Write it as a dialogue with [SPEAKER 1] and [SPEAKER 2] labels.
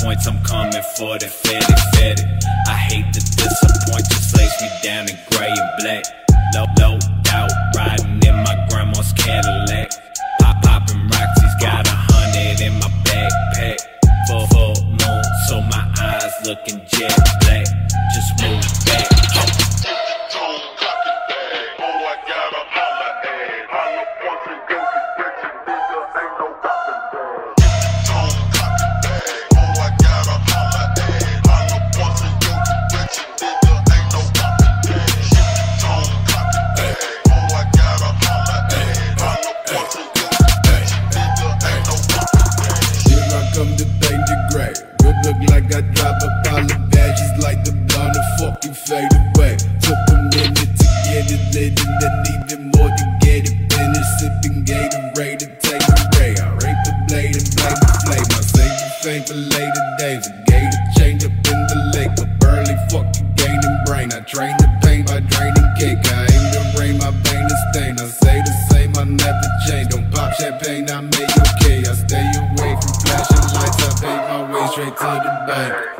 [SPEAKER 1] points, I'm coming for the fed it. I hate the disappoint, just lace me down in gray and black. No, no doubt, riding in my grandma's Cadillac. Pop, popping Roxy's got a hundred in my backpack. Full, full moon, so my eyes looking jet black. Just move.
[SPEAKER 2] Paint the gray. Good look like I drop a pile of badges like the blonde and fucking fade away. Took a minute to get it lit and then even more to get it finished. Sipping Gatorade and take a ray. I rape the blade and blame the flame. I save the fame for later days. A gator change up in the lake. A burly fucking gaining brain. I train the pain by draining cake. I aim to rain, my vein is stained. I say the same, I never change. Don't pop champagne, I make to the bank.